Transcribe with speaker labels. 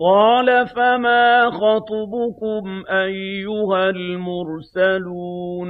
Speaker 1: قَالَ فَمَا خَطْبُكُمْ أَيُّهَا الْمُرْسَلُونَ